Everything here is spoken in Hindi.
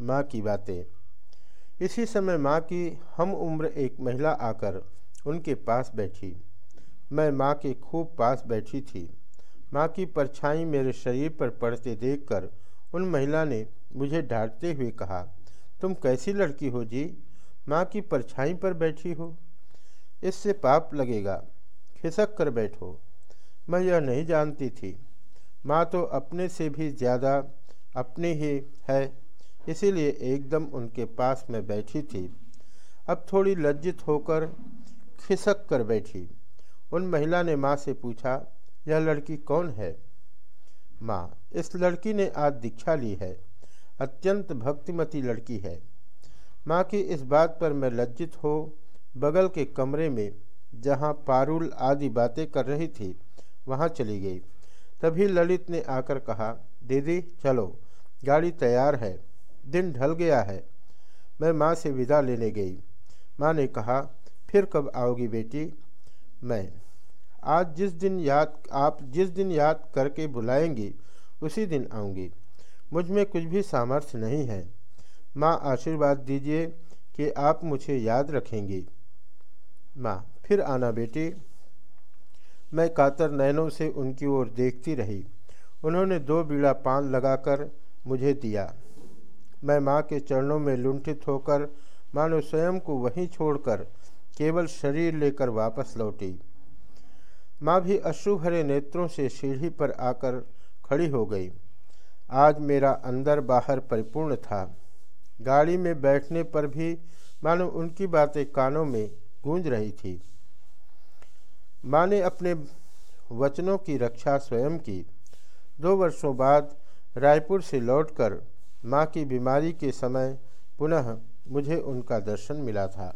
माँ की बातें। इसी समय माँ की हम उम्र एक महिला आकर उनके पास बैठी। मैं माँ के खूब पास बैठी थी। माँ की परछाई मेरे शरीर पर पड़ते देखकर उन महिला ने मुझे डांटते हुए कहा, तुम कैसी लड़की हो जी? माँ की परछाई पर बैठी हो। इससे पाप लगेगा। खिसक कर बैठो। मैं यह नहीं जानती थी। माँ तो अपने से भी ज़्यादा अपनी ही है इसीलिए एकदम उनके पास में बैठी थी। अब थोड़ी लज्जित होकर खिसक कर बैठी। उन महिला ने माँ से पूछा, यह लड़की कौन है? माँ, इस लड़की ने आज दीक्षा ली है। अत्यंत भक्तिमती लड़की है। माँ की इस बात पर मैं लज्जित हो, बगल के कमरे में जहाँ पारुल आदि बातें कर रही थी, वहाँ चली गई। तभी ललित ने आकर कहा, दीदी, चलो, गाड़ी तैयार है। दिन ढल गया है। मैं माँ से विदा लेने गई। माँ ने कहा, फिर कब आओगी बेटी? मैं, आज जिस दिन याद, आप जिस दिन याद करके बुलाएँगी, उसी दिन आऊँगी। मुझमें कुछ भी सामर्थ्य नहीं है। माँ, आशीर्वाद दीजिए कि आप मुझे याद रखेंगी। माँ, फिर आना बेटी। मैं कातर नैनों से उनकी ओर देखती रही। उन्होंने दो बीड़ा पान लगाकर मुझे दिया। मैं माँ के चरणों में लुंठित होकर मानो स्वयं को वहीं छोड़कर केवल शरीर लेकर वापस लौटी। माँ भी अश्रु भरे नेत्रों से सीढ़ी पर आकर खड़ी हो गई। आज मेरा अंदर बाहर परिपूर्ण था। गाड़ी में बैठने पर भी मानो उनकी बातें कानों में गूंज रही थी। माँ ने अपने वचनों की रक्षा स्वयं की। दो वर्षों बाद रायपुर से लौटकर माँ की बीमारी के समय पुनः मुझे उनका दर्शन मिला था।